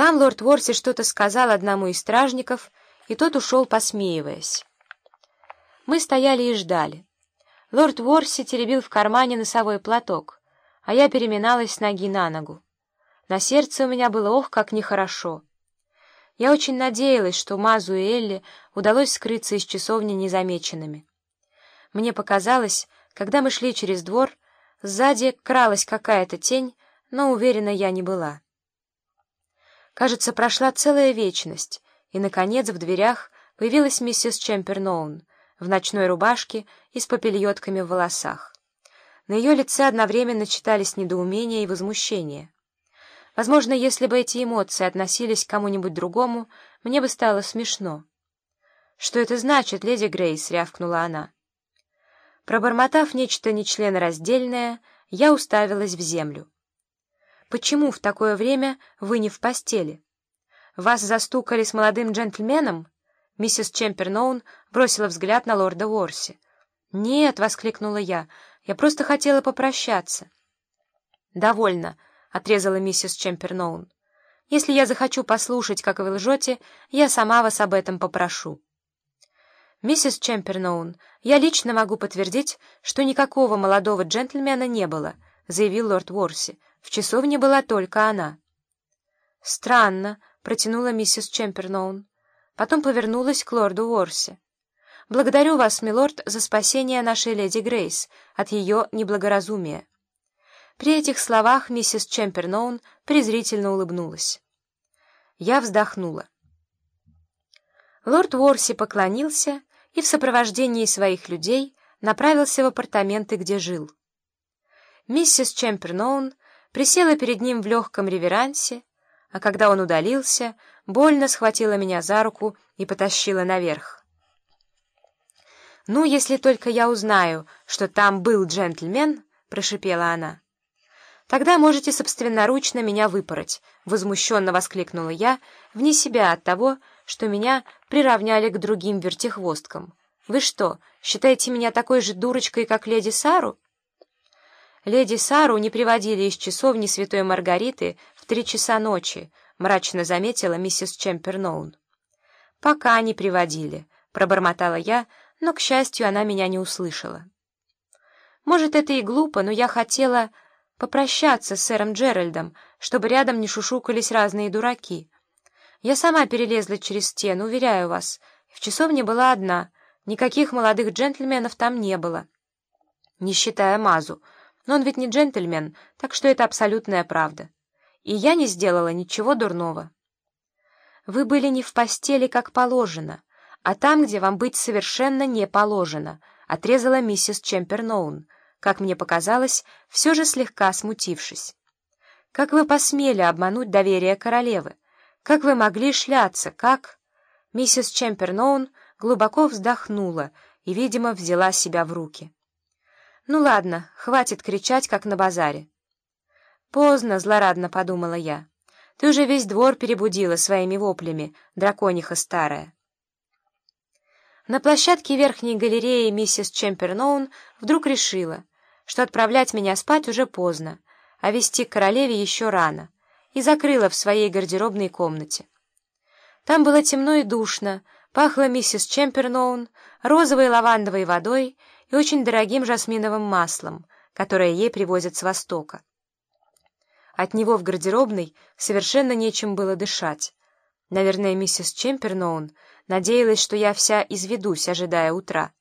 Там лорд Ворси что-то сказал одному из стражников, и тот ушел, посмеиваясь. Мы стояли и ждали. Лорд Ворси теребил в кармане носовой платок, а я переминалась с ноги на ногу. На сердце у меня было ох, как нехорошо. Я очень надеялась, что Мазу и Элли удалось скрыться из часовни незамеченными. Мне показалось, когда мы шли через двор, сзади кралась какая-то тень, но уверена я не была. Кажется, прошла целая вечность, и, наконец, в дверях появилась миссис Чемперноун в ночной рубашке и с попельотками в волосах. На ее лице одновременно читались недоумение и возмущение. Возможно, если бы эти эмоции относились к кому-нибудь другому, мне бы стало смешно. «Что это значит, леди Грейс?» — рявкнула она. Пробормотав нечто нечленораздельное, я уставилась в землю. «Почему в такое время вы не в постели? Вас застукали с молодым джентльменом?» Миссис Чемперноун бросила взгляд на лорда Уорси. «Нет», — воскликнула я, — «я просто хотела попрощаться». «Довольно», — отрезала миссис Чемперноун. «Если я захочу послушать, как вы лжете, я сама вас об этом попрошу». «Миссис Чемперноун, я лично могу подтвердить, что никакого молодого джентльмена не было», — заявил лорд Уорси. В часовне была только она. «Странно», — протянула миссис Чемперноун. Потом повернулась к лорду Уорси. «Благодарю вас, милорд, за спасение нашей леди Грейс от ее неблагоразумия». При этих словах миссис Чемперноун презрительно улыбнулась. Я вздохнула. Лорд Уорси поклонился и в сопровождении своих людей направился в апартаменты, где жил. Миссис Чемперноун присела перед ним в легком реверансе, а когда он удалился, больно схватила меня за руку и потащила наверх. «Ну, если только я узнаю, что там был джентльмен», — прошипела она. «Тогда можете собственноручно меня выпороть», — возмущенно воскликнула я, вне себя от того, что меня приравняли к другим вертихвосткам. «Вы что, считаете меня такой же дурочкой, как леди Сару?» Леди Сару не приводили из часовни Святой Маргариты в три часа ночи, мрачно заметила миссис Чемперноун. «Пока не приводили», — пробормотала я, но, к счастью, она меня не услышала. «Может, это и глупо, но я хотела попрощаться с сэром Джеральдом, чтобы рядом не шушукались разные дураки. Я сама перелезла через стену, уверяю вас, в часовне была одна, никаких молодых джентльменов там не было, не считая Мазу, но он ведь не джентльмен, так что это абсолютная правда. И я не сделала ничего дурного. Вы были не в постели, как положено, а там, где вам быть совершенно не положено, отрезала миссис Чемперноун, как мне показалось, все же слегка смутившись. Как вы посмели обмануть доверие королевы? Как вы могли шляться? Как...» Миссис Чемперноун глубоко вздохнула и, видимо, взяла себя в руки. «Ну ладно, хватит кричать, как на базаре». «Поздно», — злорадно подумала я. «Ты уже весь двор перебудила своими воплями, дракониха старая». На площадке верхней галереи миссис Чемперноун вдруг решила, что отправлять меня спать уже поздно, а вести к королеве еще рано, и закрыла в своей гардеробной комнате. Там было темно и душно, пахло миссис Чемперноун розовой лавандовой водой и очень дорогим жасминовым маслом, которое ей привозят с Востока. От него в гардеробной совершенно нечем было дышать. Наверное, миссис Чемперноун надеялась, что я вся изведусь, ожидая утра.